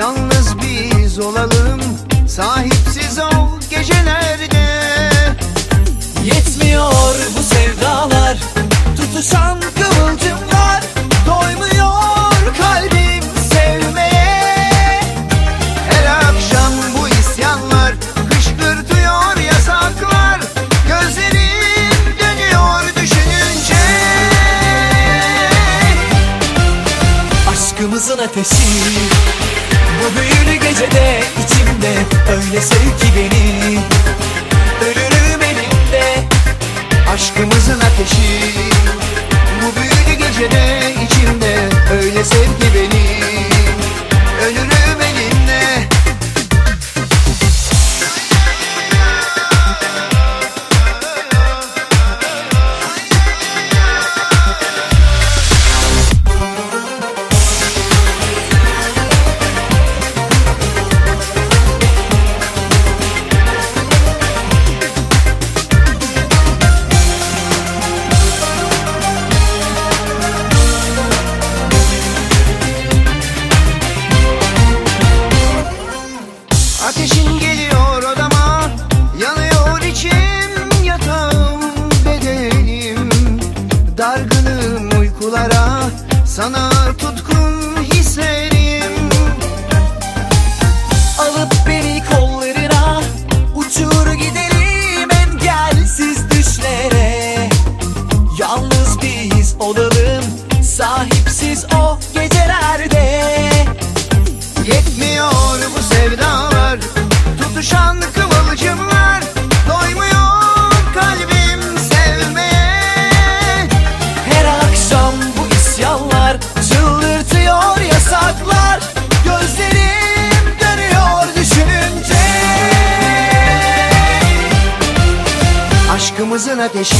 Yalnız biz olalım Sahipsiz ol gecelerde. Yetmiyor bu sevdalar Tutuşan Ateşi. Bu büyülü gecede içimde Öyle sev ki beni Aşkımızın ateşi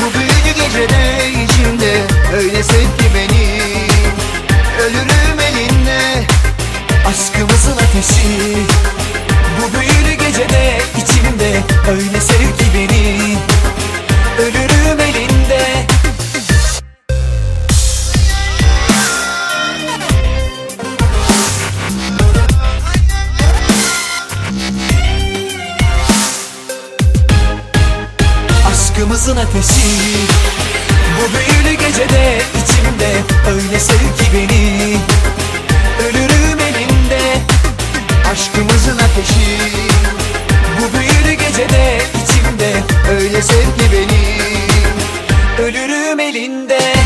Bu büyülü gecede içimde Öyle sev ki beni. Ölürüm elinde Aşkımızın ateşi aşkımızın ateşi. Bu büyülü gecede içimde öyle sev ki beni. Ölürüm elinde aşkımızın ateşi. Bu büyülü gecede içimde öyle sev ki beni. Ölürüm elinde